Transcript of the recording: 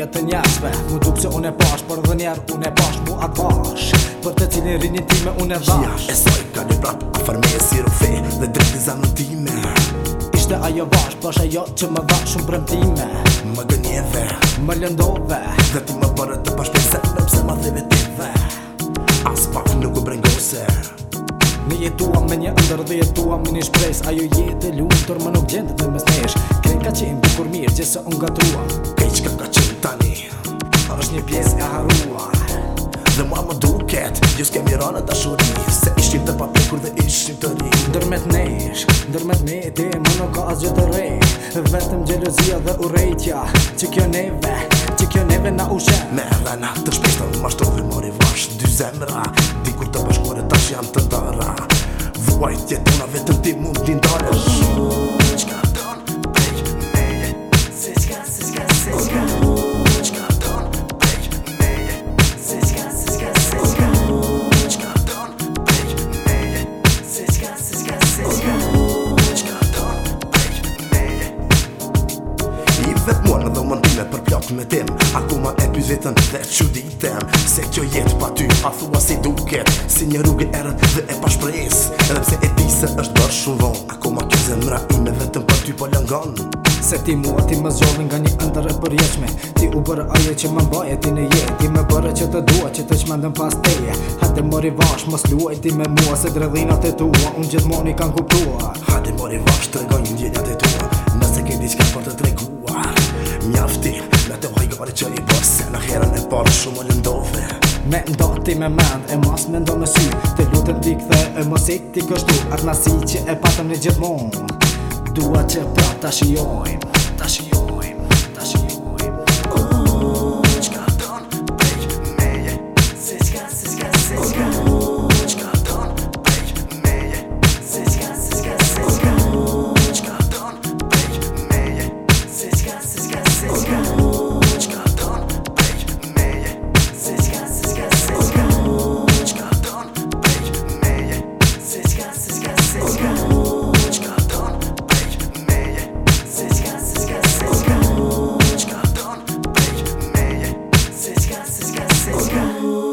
dhije të njerëzve Mu duk se unë e pash, për dhe njerë unë e pash Mu atë bash, për të cilin rinjë time unë e dhash e soj ka një prap, a farme e si rufe Dhe drejt i zanë time Ishte ajo bash, bash ajo që më dha shumë premtime Më gënjeve, më lëndove Dhe ti më përë të pash dhe pse më dheve tive As pak nuk u brengose Në jetuam me një ndër dhe jetuam me një shpres Ajo jetë e lunë tërë më nuk gjendë dhe mës nesh Krej ka qenë bukur mirë gjese unë gatrua ka tani është një pjesë e harua Dhe mua më duket Jo s'kem i rana të shurë Se ishqim të papikur dhe ishqim të ri Ndërmet nesh, ndërmet me Ti e nuk ka asgjë të rej Vetëm gjelëzia dhe urejtja Që kjo neve, që kjo neve na ushe Me edhe të shpesh të mashtu mori vash Dy zemra, di kur të bashkore tash jam të dara Vuajtje të na vetëm ti mund t'lindarë Shuuu thënë dhe më ndime për plak me tim Akuma e pizetën dhe që ditem Se kjo jetë pa ty pa thua si duket Si një rrugë e rëtë dhe e pashpres Edhe pse e ti se është bërë shumë vonë Akuma kjo zemra ime vetëm për ty po langon Se ti mua ti më zhjove nga një ndër e përjeqme Ti u bërë aje që më mbaje ti në jetë Ti më bërë që të dua që të qmendën pas teje Hadë mori vash, mos luaj ti me mua Se dredhinat e tua, unë gjithmoni kanë kuptua Hadë mori vash, të regojnë gjithjat e mjafti Me të hojgari që i bëse Në herën e parë shumë në ndove Me ndati me mend e mas me ndo me sy Të lutën t'i këthe e mësit t'i kështu Atë nasi që e patëm në gjithmon Dua që pra t'a Alaska.